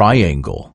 triangle.